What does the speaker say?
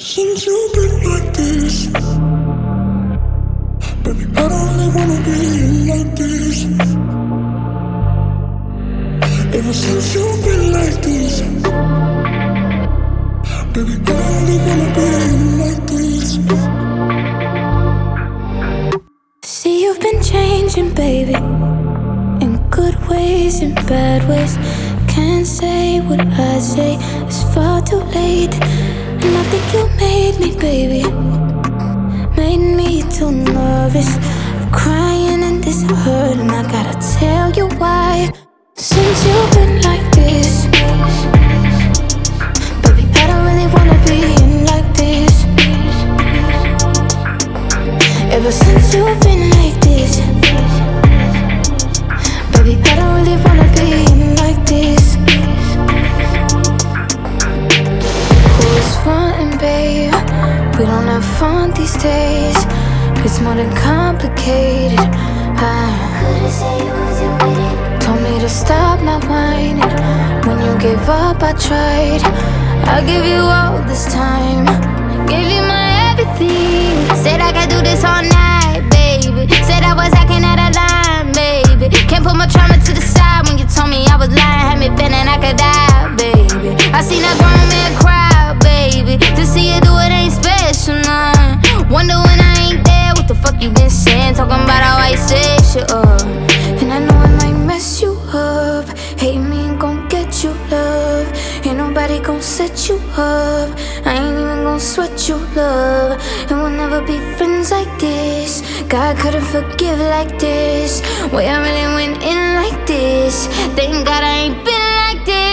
Since you've been like this, baby, I don't really wanna be like this. Ever since you've been like this, baby, I don't really wanna be like this. See, you've been changing, baby, in good ways and bad ways. Can't say what I say, it's far too late. And think you made me, baby. Made me too nervous. Crying in this hurt, and I gotta tell you why. Since you've been like this, baby, I don't really wanna be in like this. Ever since you've been like this, baby, I don't really wanna be in We don't have fun these days. It's more than complicated. I told me to stop my whining. When you gave up, I tried. I give you all this time, gave you my everything. Fuck you been saying? Talking about how I set you up. And I know I might mess you up. Hate me ain't gon' get you love. Ain't nobody gon' set you up. I ain't even gon' sweat your love. And we'll never be friends like this. God couldn't forgive like this. Way I really went in like this. Thank God I ain't been like this.